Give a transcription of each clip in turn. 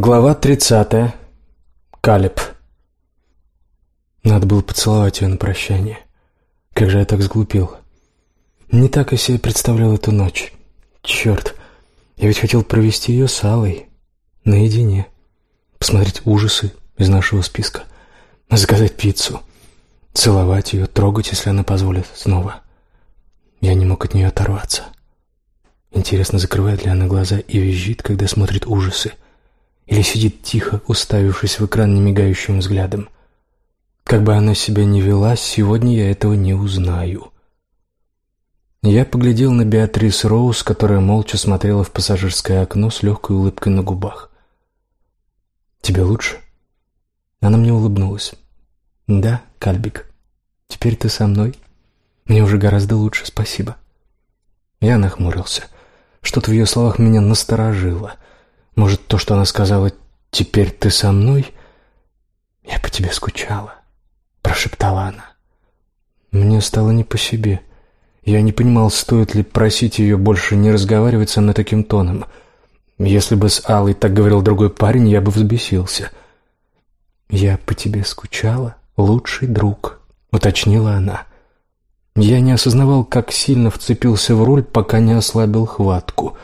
Глава тридцатая. Калеб. Надо было поцеловать ее на прощание. Как же я так сглупил. Не так я себе представлял эту ночь. Черт, я ведь хотел провести ее с Аллой. Наедине. Посмотреть ужасы из нашего списка. Заказать пиццу. Целовать ее, трогать, если она позволит снова. Я не мог от нее оторваться. Интересно, закрывает ли она глаза и визжит, когда смотрит ужасы. Или сидит тихо, уставившись в экран немигающим взглядом. Как бы она себя ни вела, сегодня я этого не узнаю. Я поглядел на Беатрис Роуз, которая молча смотрела в пассажирское окно с легкой улыбкой на губах. «Тебе лучше?» Она мне улыбнулась. «Да, Кальбик, теперь ты со мной. Мне уже гораздо лучше, спасибо». Я нахмурился. Что-то в ее словах меня насторожило. Может, то, что она сказала «теперь ты со мной»? «Я по тебе скучала», — прошептала она. Мне стало не по себе. Я не понимал, стоит ли просить ее больше не разговаривать со мной таким тоном. Если бы с Аллой так говорил другой парень, я бы взбесился. «Я по тебе скучала, лучший друг», — уточнила она. Я не осознавал, как сильно вцепился в руль, пока не ослабил хватку.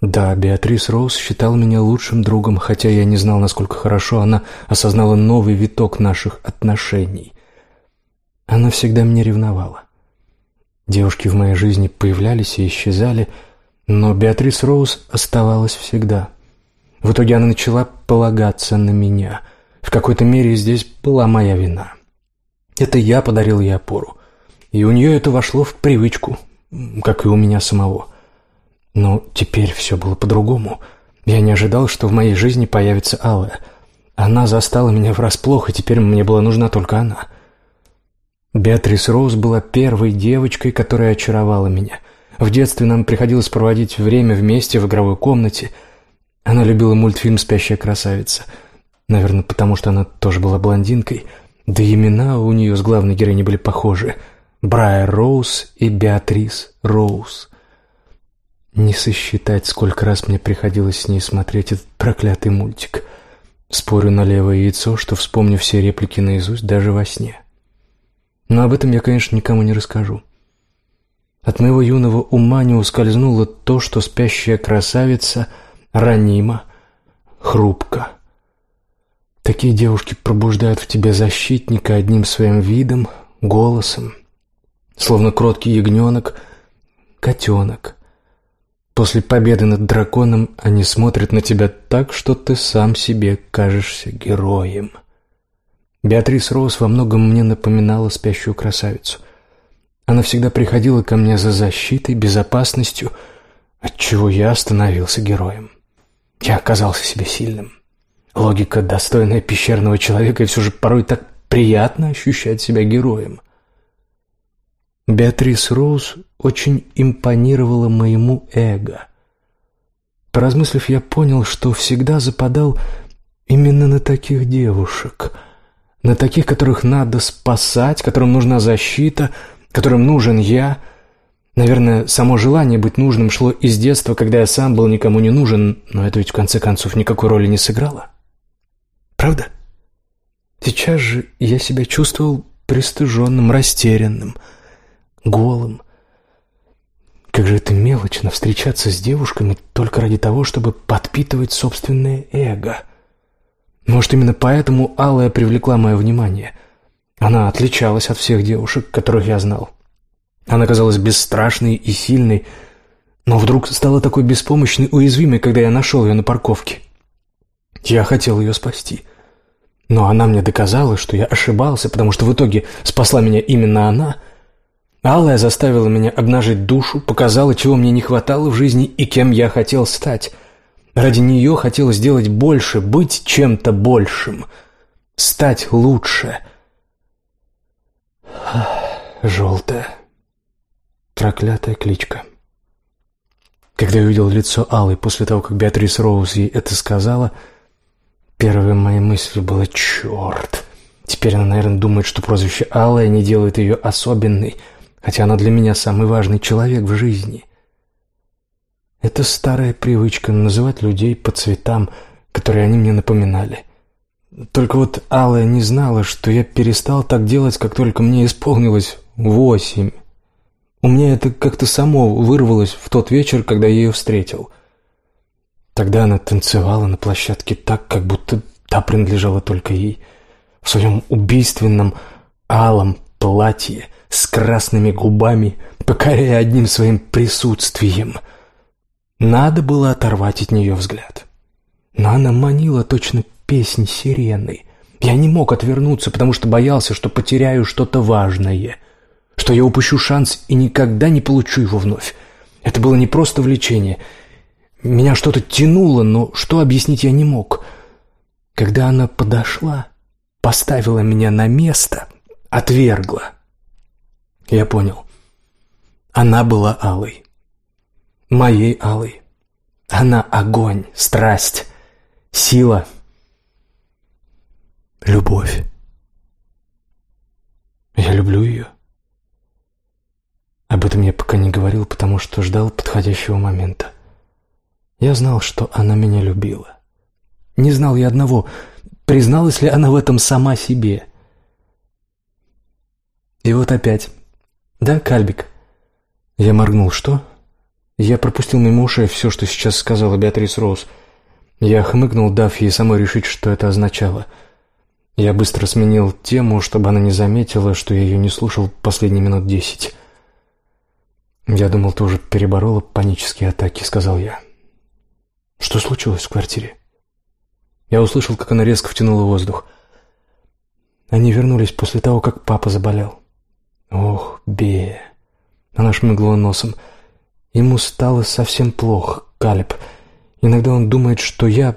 Да, Беатрис Роуз считала меня лучшим другом, хотя я не знал, насколько хорошо она осознала новый виток наших отношений. Она всегда меня ревновала. Девушки в моей жизни появлялись и исчезали, но Беатрис Роуз оставалась всегда. В итоге она начала полагаться на меня. В какой-то мере здесь была моя вина. Это я подарил ей опору, и у нее это вошло в привычку, как и у меня самого. Но теперь все было по-другому. Я не ожидал, что в моей жизни появится Алла. Она застала меня врасплох, и теперь мне была нужна только она — Беатрис Роуз была первой девочкой, которая очаровала меня. В детстве нам приходилось проводить время вместе в игровой комнате. Она любила мультфильм «Спящая красавица». Наверное, потому что она тоже была блондинкой. Да и имена у нее с главной героиней были похожи. Брайер Роуз и Беатрис Роуз. Не сосчитать, сколько раз мне приходилось с ней смотреть этот проклятый мультик. Спорю на левое яйцо, что вспомню все реплики наизусть даже во сне. Но об этом я, конечно, никому не расскажу. От моего юного ума не ускользнуло то, что спящая красавица ранима, хрупка. Такие девушки пробуждают в тебе защитника одним своим видом, голосом, словно кроткий ягненок, котенок. После победы над драконом они смотрят на тебя так, что ты сам себе кажешься героем. Беатрис Роуз во многом мне напоминала спящую красавицу. Она всегда приходила ко мне за защитой, безопасностью, отчего я становился героем. Я оказался себе сильным. Логика, достойная пещерного человека, и все же порой так приятно ощущать себя героем. Беатрис Роуз очень импонировала моему эго. Поразмыслив, я понял, что всегда западал именно на таких девушек — на таких, которых надо спасать, которым нужна защита, которым нужен я. Наверное, само желание быть нужным шло из детства, когда я сам был никому не нужен, но это ведь в конце концов никакой роли не сыграло. Правда? Сейчас же я себя чувствовал пристыженным, растерянным, голым. Как же это мелочно встречаться с девушками только ради того, чтобы подпитывать собственное эго. Может, именно поэтому Алая привлекла мое внимание. Она отличалась от всех девушек, которых я знал. Она казалась бесстрашной и сильной, но вдруг стала такой беспомощной, уязвимой, когда я нашел ее на парковке. Я хотел ее спасти. Но она мне доказала, что я ошибался, потому что в итоге спасла меня именно она. Алая заставила меня обнажить душу, показала, чего мне не хватало в жизни и кем я хотел стать — Ради нее хотелось сделать больше, быть чем-то большим, стать лучше. Желтая, проклятая кличка. Когда я увидел лицо Аллы после того, как Беатрис Роуз ей это сказала, первой моей мыслью было «Черт!». Теперь она, наверное, думает, что прозвище Аллая не делает ее особенной, хотя она для меня самый важный человек в жизни. Это старая привычка называть людей по цветам, которые они мне напоминали. Только вот Алая не знала, что я перестал так делать, как только мне исполнилось восемь. У меня это как-то само вырвалось в тот вечер, когда я ее встретил. Тогда она танцевала на площадке так, как будто та принадлежала только ей. В своем убийственном алом платье с красными губами, покоряя одним своим присутствием. Надо было оторвать от нее взгляд. Но она манила точно песнь сирены. Я не мог отвернуться, потому что боялся, что потеряю что-то важное, что я упущу шанс и никогда не получу его вновь. Это было не просто влечение. Меня что-то тянуло, но что объяснить я не мог. Когда она подошла, поставила меня на место, отвергла. Я понял. Она была алой. Моей алой. Она огонь, страсть, сила, любовь. Я люблю ее. Об этом я пока не говорил, потому что ждал подходящего момента. Я знал, что она меня любила. Не знал я одного, призналась ли она в этом сама себе. И вот опять. Да, Кальбик? Я моргнул. Что? Я пропустил мимо ушей все, что сейчас сказала Беатрис Роуз. Я хмыкнул, дав ей самой решить, что это означало. Я быстро сменил тему, чтобы она не заметила, что я ее не слушал последние минут десять. «Я думал, ты уже переборола панические атаки», — сказал я. «Что случилось в квартире?» Я услышал, как она резко втянула воздух. Они вернулись после того, как папа заболел. Она шмыгнула носом. Ему стало совсем плохо, Калеб. Иногда он думает, что я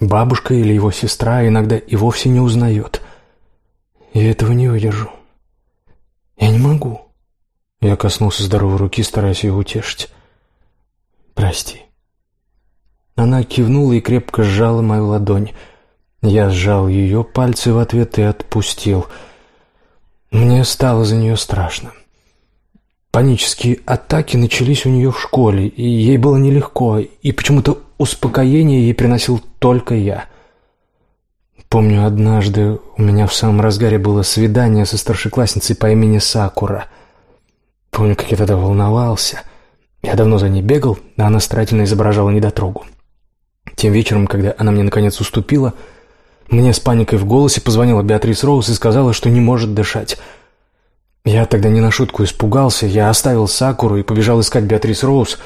бабушка или его сестра, а иногда и вовсе не узнает. Я этого не выдержу. Я не могу. Я коснулся здоровой руки, стараясь ее утешить. «Прости». Она кивнула и крепко сжала мою ладонь. Я сжал ее пальцы в ответ и отпустил. Мне стало за нее страшно. Панические атаки начались у нее в школе, и ей было нелегко, и почему-то успокоение ей приносил только я. Помню, однажды у меня в самом разгаре было свидание со старшеклассницей по имени Сакура. Помню, как я тогда волновался. Я давно за ней бегал, а она старательно изображала недотрогу. Тем вечером, когда она мне наконец уступила, мне с паникой в голосе позвонила Беатрис Роуз и сказала, что не может дышать — я тогда не на шутку испугался, я оставил Сакуру и побежал искать Беатрис Роуз.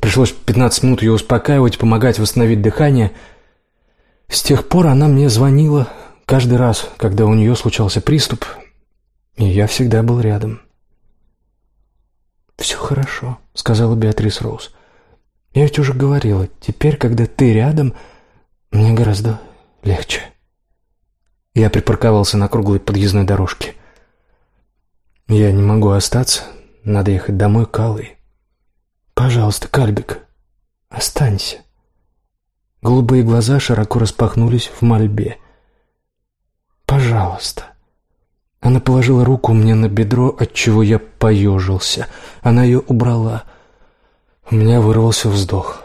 Пришлось 15 минут ее успокаивать, помогать восстановить дыхание. С тех пор она мне звонила каждый раз, когда у нее случался приступ, и я всегда был рядом. «Все хорошо», — сказала Беатрис Роуз. «Я ведь уже говорила, теперь, когда ты рядом, мне гораздо легче». Я припарковался на круглой подъездной дорожке. «Я не могу остаться. Надо ехать домой к Аллой». «Пожалуйста, Кальбик, останься». Голубые глаза широко распахнулись в мольбе. «Пожалуйста». Она положила руку мне на бедро, от чего я поежился. Она ее убрала. У меня вырвался вздох.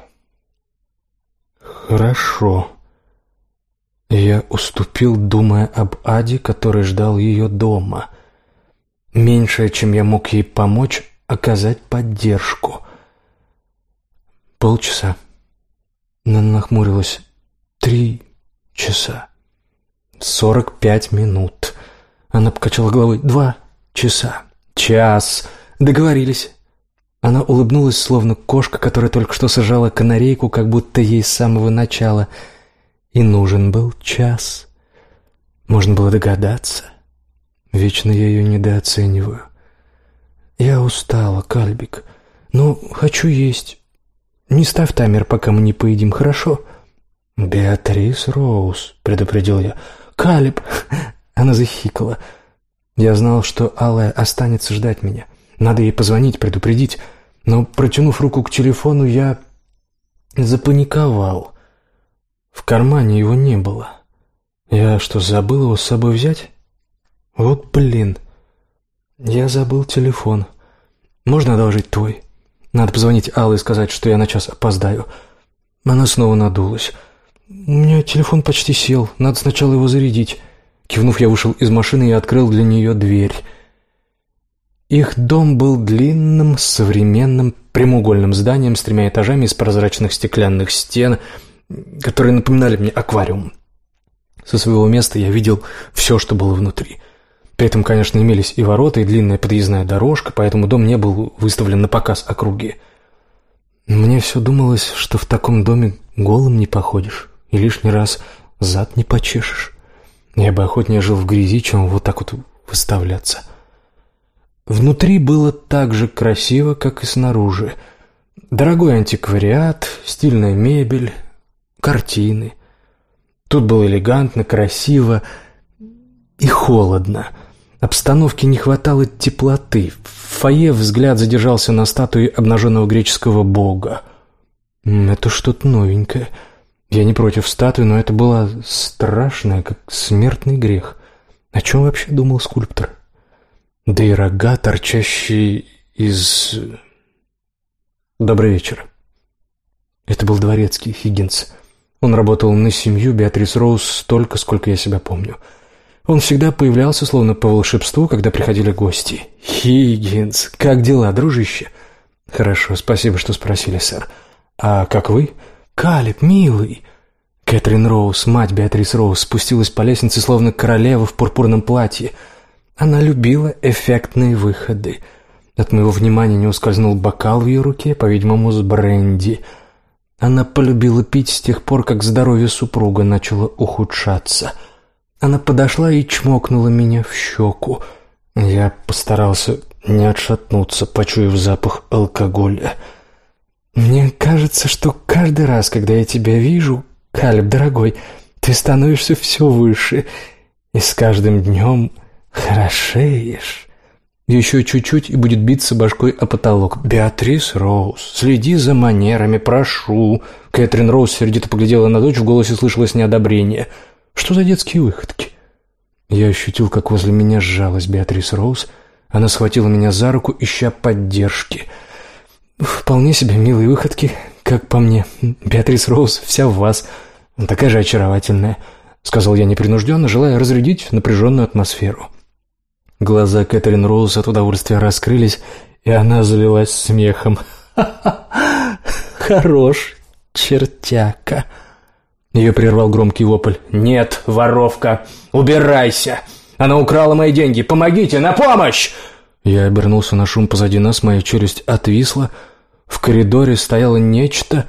«Хорошо». Я уступил, думая об Аде, который ждал ее дома — Меньшее, чем я мог ей помочь, оказать поддержку. Полчаса. Она нахмурилась. Три часа. Сорок пять минут. Она покачала головой. Два часа. Час. Договорились. Она улыбнулась, словно кошка, которая только что сажала канарейку, как будто ей с самого начала. И нужен был час. Можно было догадаться. Вечно я ее недооцениваю. Я устала, Кальбик. Но хочу есть. Не ставь таймер, пока мы не поедим, хорошо? Беатрис Роуз, предупредил я. Калиб, она захикала. Я знал, что Алая останется ждать меня. Надо ей позвонить, предупредить. Но, протянув руку к телефону, я запаниковал. В кармане его не было. Я что, забыл его с собой взять? Вот блин. Я забыл телефон. Можно одолжить твой? Надо позвонить Алле и сказать, что я на час опоздаю. Она снова надулась. У меня телефон почти сел, надо сначала его зарядить. Кивнув, я вышел из машины и открыл для нее дверь. Их дом был длинным, современным, прямоугольным зданием с тремя этажами из прозрачных стеклянных стен, которые напоминали мне аквариум. Со своего места я видел все, что было внутри. При этом, конечно, имелись и ворота, и длинная подъездная дорожка, поэтому дом не был выставлен на показ округе. Мне все думалось, что в таком доме голым не походишь и лишний раз зад не почешешь. Я бы охотнее жил в грязи, чем вот так вот выставляться. Внутри было так же красиво, как и снаружи. Дорогой антиквариат, стильная мебель, картины. Тут было элегантно, красиво и холодно. Обстановке не хватало теплоты. В фойе взгляд задержался на статуе обнаженного греческого бога. Это что-то новенькое. Я не против статуи, но это было страшное, как смертный грех. О чем вообще думал скульптор? да и рога, торчащие из... Добрый вечер. Это был дворецкий Хиггинс. Он работал на семью Беатрис Роуз столько, сколько я себя помню. Он всегда появлялся, словно по волшебству, когда приходили гости. «Хиггинс, как дела, дружище?» «Хорошо, спасибо, что спросили, сэр. А как вы?» «Калеб, милый!» Кэтрин Роуз, мать Беатрис Роуз, спустилась по лестнице, словно королева в пурпурном платье – она любила эффектные выходы. От моего внимания не ускользнул бокал в ее руке, по-видимому, с бренди. Она полюбила пить с тех пор, как здоровье супруга начало ухудшаться. Она подошла и чмокнула меня в щеку. Я постарался не отшатнуться, почуяв запах алкоголя. «Мне кажется, что каждый раз, когда я тебя вижу, Калеб, дорогой, ты становишься все выше, и с каждым днем «Хорошеешь». Еще чуть-чуть и будет биться башкой о потолок. «Беатрис Роуз, следи за манерами, прошу». Кэтрин Роуз сердито поглядела на дочь, в голосе слышалось неодобрение. «Что за детские выходки?» Я ощутил, как возле меня сжалась Беатрис Роуз. Она схватила меня за руку, ища поддержки. «Вполне себе милые выходки, как по мне. Беатрис Роуз вся в вас. Такая же очаровательная», — сказал я непринужденно, желая разрядить напряженную атмосферу. Глаза Кэтрин Роуз от удовольствия раскрылись, и она залилась смехом. «Ха-ха! Хорош, чертяка!» Ее прервал громкий вопль. «Нет, воровка! Убирайся! Она украла мои деньги! Помогите! На помощь!» Я обернулся на шум позади нас, моя челюсть отвисла. В коридоре стояло нечто,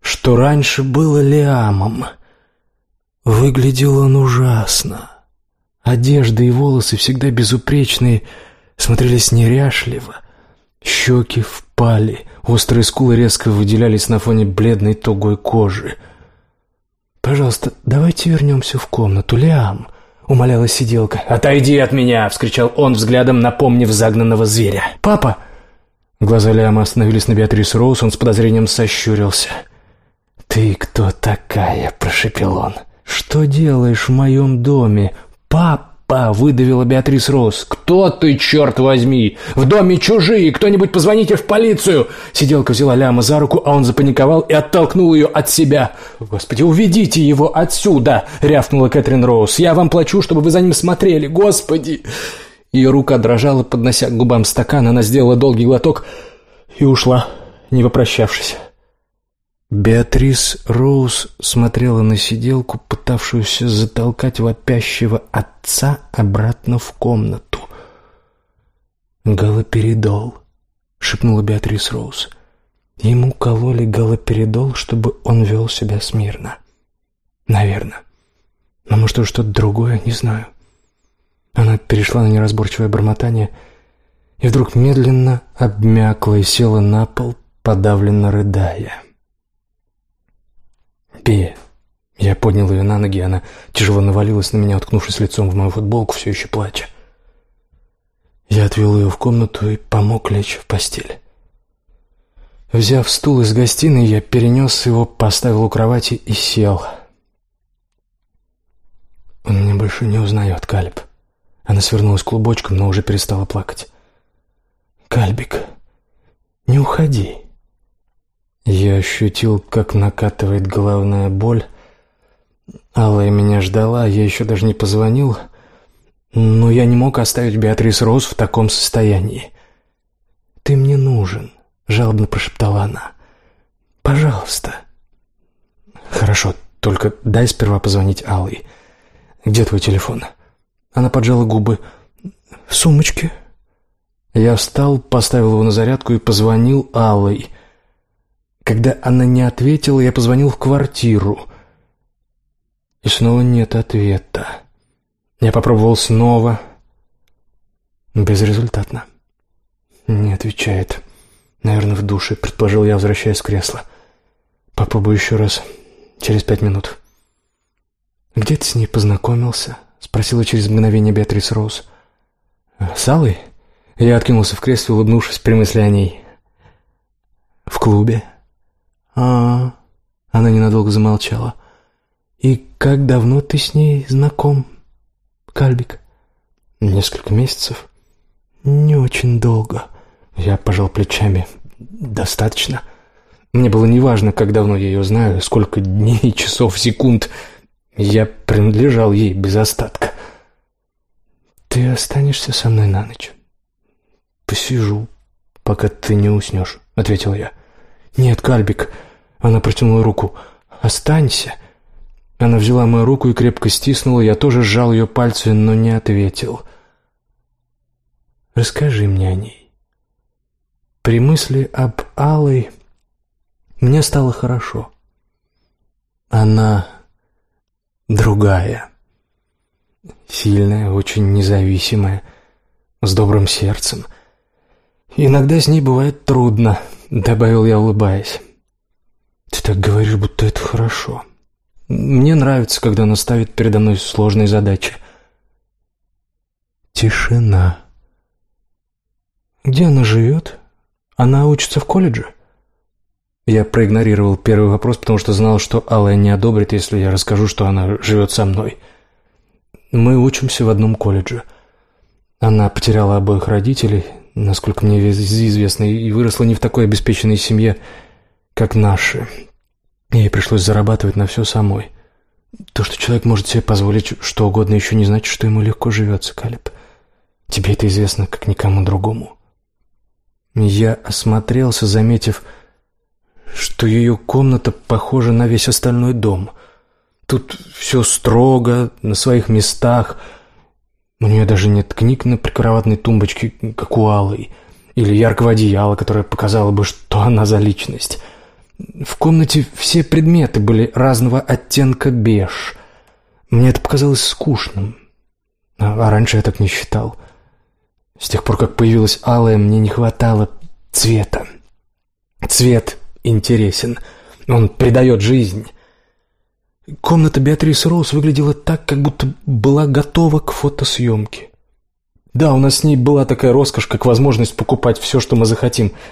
что раньше было Лиамом. Выглядел он ужасно. Одежда и волосы, всегда безупречные, смотрелись неряшливо. Щеки впали, острые скулы резко выделялись на фоне бледной тугой кожи. «Пожалуйста, давайте вернемся в комнату, Лиам», — умоляла сиделка. «Отойди от меня!» — вскричал он, взглядом напомнив загнанного зверя. «Папа!» Глаза Лиама остановились на Беатрис Роуз, он с подозрением сощурился. «Ты кто такая?» — прошепел он. «Что делаешь в моем доме? «Папа!» — выдавила Беатрис Роуз. «Кто ты, черт возьми? В доме чужие! Кто-нибудь позвоните в полицию!» Сиделка взяла Ляма за руку, а он запаниковал и оттолкнул ее от себя. «Господи, уведите его отсюда!» — рявкнула Кэтрин Роуз. «Я вам плачу, чтобы вы за ним смотрели! Господи!» Ее рука дрожала, поднося к губам стакан. Она сделала долгий глоток и ушла, не попрощавшись. Беатрис Роуз смотрела на сиделку, пытавшуюся затолкать вопящего отца обратно в комнату. «Галоперидол», — шепнула Беатрис Роуз. Ему кололи галоперидол, чтобы он вел себя смирно. Наверное. Но может, что-то другое, не знаю. Она перешла на неразборчивое бормотание и вдруг медленно обмякла и села на пол, подавленно рыдая. «Пи!» Я поднял ее на ноги, она тяжело навалилась на меня, уткнувшись лицом в мою футболку, все еще плача. Я отвел ее в комнату и помог лечь в постель. Взяв стул из гостиной, я перенес его, поставил у кровати и сел. Он меня больше не узнает, Кальб. Она свернулась клубочком, но уже перестала плакать. «Кальбик, не уходи». Я ощутил, как накатывает головная боль, Алла меня ждала, я еще даже не позвонил, но я не мог оставить Беатрис Роуз в таком состоянии. «Ты мне нужен», — жалобно прошептала она. «Пожалуйста». «Хорошо, только дай сперва позвонить Алле. Где твой телефон?» Она поджала губы. «В сумочке». Я встал, поставил его на зарядку и позвонил Аллой. Когда она не ответила, я позвонил в квартиру. И снова нет ответа. Я попробовал снова. Безрезультатно. Не отвечает. Наверное, в душе, предположил я, возвращаясь в кресло. Попробую еще раз. Через пять минут. «Где ты с ней познакомился?» — спросила через мгновение Беатрис Роуз. «С Аллой?» Я откинулся в кресле, улыбнувшись при мысли о ней. «В клубе?» А. Она ненадолго замолчала. «И как давно ты с ней знаком, Кальбик?» «Несколько месяцев». «Не очень долго». Я пожал плечами. «Достаточно». Мне было неважно, как давно я ее знаю, сколько дней, часов, секунд. Я принадлежал ей без остатка. «Ты останешься со мной на ночь?» «Посижу, пока ты не уснешь», — ответил я. «Нет, Кальбик, она протянула руку. «Останься!» Она взяла мою руку и крепко стиснула. Я тоже сжал ее пальцы, но не ответил. «Расскажи мне о ней». При мысли об Алой мне стало хорошо. Она другая. Сильная, очень независимая, с добрым сердцем. Иногда с ней бывает трудно, добавил я, улыбаясь. Так говоришь, будто это хорошо. Мне нравится, когда она ставит передо мной сложные задачи. Тишина. Где она живет? Она учится в колледже? Я проигнорировал первый вопрос, потому что знал, что Алла не одобрит, если я расскажу, что она живет со мной. Мы учимся в одном колледже. Она потеряла обоих родителей, насколько мне известно, и выросла не в такой обеспеченной семье, как наши. Ей пришлось зарабатывать на все самой. То, что человек может себе позволить что угодно, еще не значит, что ему легко живется, Калеб. Тебе это известно, как никому другому. Я осмотрелся, заметив, что ее комната похожа на весь остальной дом. Тут все строго, на своих местах. У нее даже нет книг на прикроватной тумбочке, как у Аллы, или яркого одеяла, которое показало бы, что она за личность. В комнате все предметы были разного оттенка беж. Мне это показалось скучным. А, а раньше я так не считал. С тех пор, как появилась алая, мне не хватало цвета. Цвет интересен. Он придает жизнь. Комната Беатрис Роуз выглядела так, как будто была готова к фотосъемке. Да, у нас с ней была такая роскошь, как возможность покупать все, что мы захотим –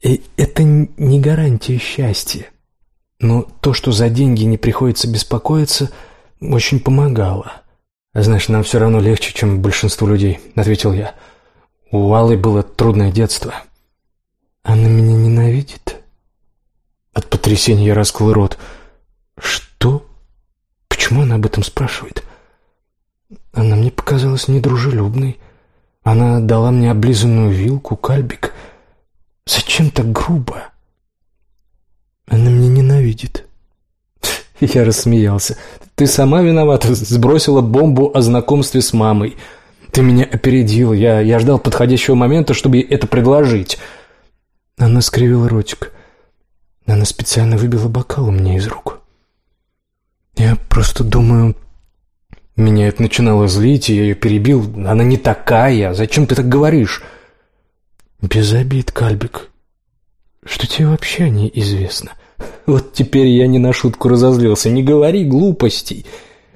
и это не гарантия счастья. Но то, что за деньги не приходится беспокоиться, очень помогало. Знаешь, нам все равно легче, чем большинству людей, ответил я. У Аллы было трудное детство. Она меня ненавидит. От потрясения я раскрыл рот. Что? Почему она об этом спрашивает? Она мне показалась недружелюбной. Она дала мне облизанную вилку, кальбик — Зачем так грубо? Она меня ненавидит. Я рассмеялся. Ты сама виновата, сбросила бомбу о знакомстве с мамой. Ты меня опередил, я, я ждал подходящего момента, чтобы это предложить. Она скривила ротик. Она специально выбила бокал у меня из рук. Я просто думаю... Меня это начинало злить, и я ее перебил. Она не такая, зачем ты так говоришь? «Без обид, Кальбик. Что тебе вообще о ней известно?» «Вот теперь я не на шутку разозлился. Не говори глупостей.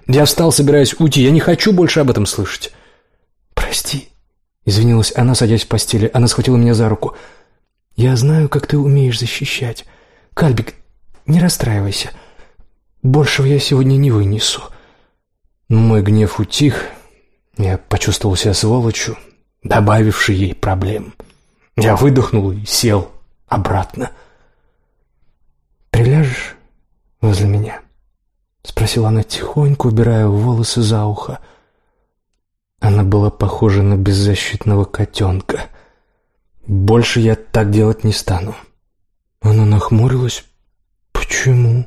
Я встал, собираясь уйти. Я не хочу больше об этом слышать». «Прости», — извинилась она, садясь в постели. Она схватила меня за руку. «Я знаю, как ты умеешь защищать. Кальбик, не расстраивайся. Большего я сегодня не вынесу». Мой гнев утих. Я почувствовал себя сволочью, добавившей ей проблем. Я выдохнул и сел обратно. «Приляжешь возле меня?» — спросил спросила она тихонько, убирая волосы за ухо. Она была похожа на беззащитного котенка. «Больше я так делать не стану». Она нахмурилась. «Почему?»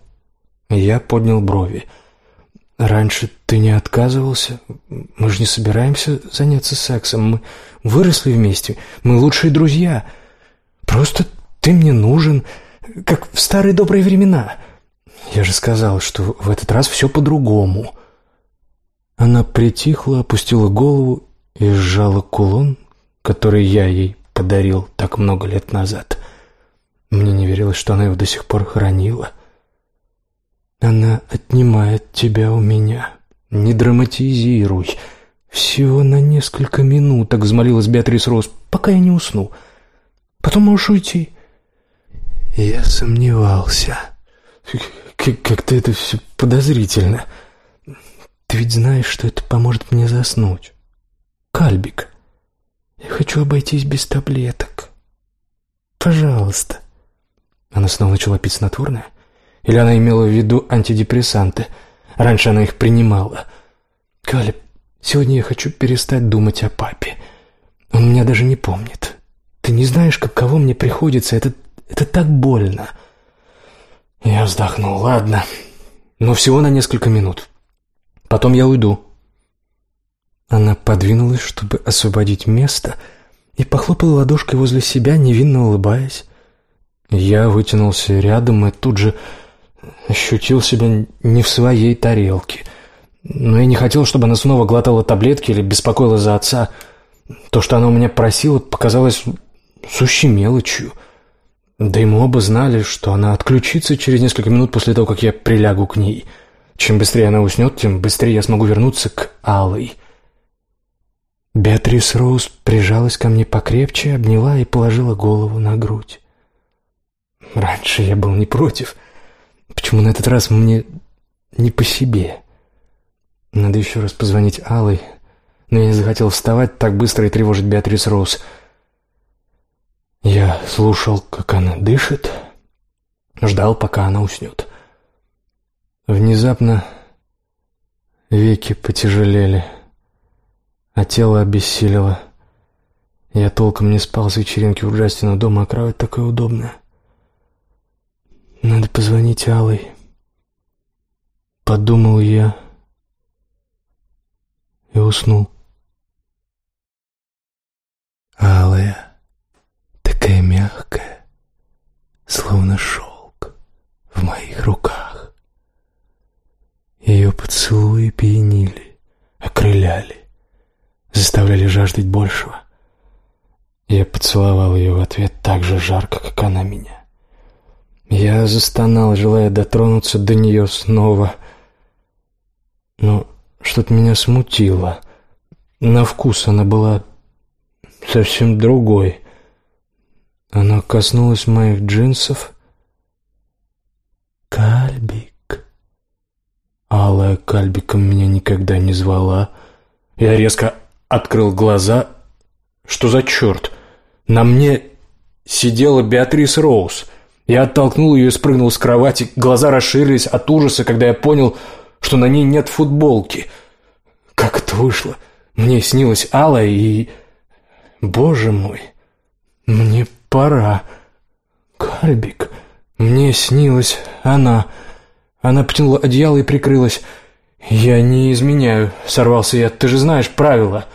Я поднял брови. «Раньше ты не отказывался. Мы же не собираемся заняться сексом. Мы выросли вместе. Мы лучшие друзья. Просто ты мне нужен, как в старые добрые времена. Я же сказал, что в этот раз все по-другому». Она притихла, опустила голову и сжала кулон, который я ей подарил так много лет назад. Мне не верилось, что она его до сих пор хранила. Она отнимает тебя у меня. Не драматизируй. Всего на несколько минуток взмолилась Беатрис Роуз, пока я не усну. Потом можешь уйти. Я сомневался. Как-то это все подозрительно. Ты ведь знаешь, что это поможет мне заснуть. Кальбик, я хочу обойтись без таблеток. Пожалуйста. Она снова начала пить снотворное. Или она имела в виду антидепрессанты? Раньше она их принимала. Калеб, сегодня я хочу перестать думать о папе. Он меня даже не помнит. Ты не знаешь, каково мне приходится. Это, это так больно. Я вздохнул. Ладно. Но всего на несколько минут. Потом я уйду. Она подвинулась, чтобы освободить место, и похлопала ладошкой возле себя, невинно улыбаясь. Я вытянулся рядом и тут же ощутил себя не в своей тарелке. Но я не хотел, чтобы она снова глотала таблетки или беспокоила за отца. То, что она у меня просила, показалось сущей мелочью. Да и мы оба знали, что она отключится через несколько минут после того, как я прилягу к ней. Чем быстрее она уснет, тем быстрее я смогу вернуться к Алой. Беатрис Роуз прижалась ко мне покрепче, обняла и положила голову на грудь. Раньше я был не против — Почему на этот раз мне не по себе? Надо еще раз позвонить Аллой, но я не захотел вставать так быстро и тревожить Беатрис Роуз. Я слушал, как она дышит, ждал, пока она уснет. Внезапно веки потяжелели, а тело обессилило. Я толком не спал с вечеринки у Джастина дома, а кровать такая удобная. Надо позвонить Алой. Подумал я и уснул. Алая, такая мягкая, словно шелк в моих руках. Ее поцелуи пьянили, окрыляли, заставляли жаждать большего. Я поцеловал ее в ответ так же жарко, как она меня. Я застонал, желая дотронуться до нее снова. Но что-то меня смутило. На вкус она была совсем другой. Она коснулась моих джинсов. «Кальбик». Алая Кальбиком меня никогда не звала. Я резко открыл глаза. Что за черт? На мне сидела Беатрис Роуз — я оттолкнул ее и спрыгнул с кровати. Глаза расширились от ужаса, когда я понял, что на ней нет футболки. Как это вышло? Мне снилась Алла и... Боже мой, мне пора. Кальбик, мне снилась она. Она потянула одеяло и прикрылась. «Я не изменяю», — сорвался я. «Ты же знаешь правила».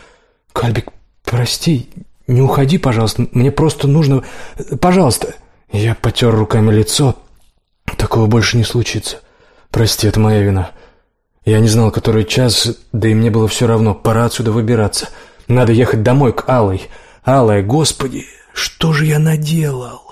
«Кальбик, прости, не уходи, пожалуйста. Мне просто нужно... Пожалуйста». Я потер руками лицо. Такого больше не случится. Прости, это моя вина. Я не знал, который час, да и мне было все равно. Пора отсюда выбираться. Надо ехать домой к Алой. Алая, господи, что же я наделал?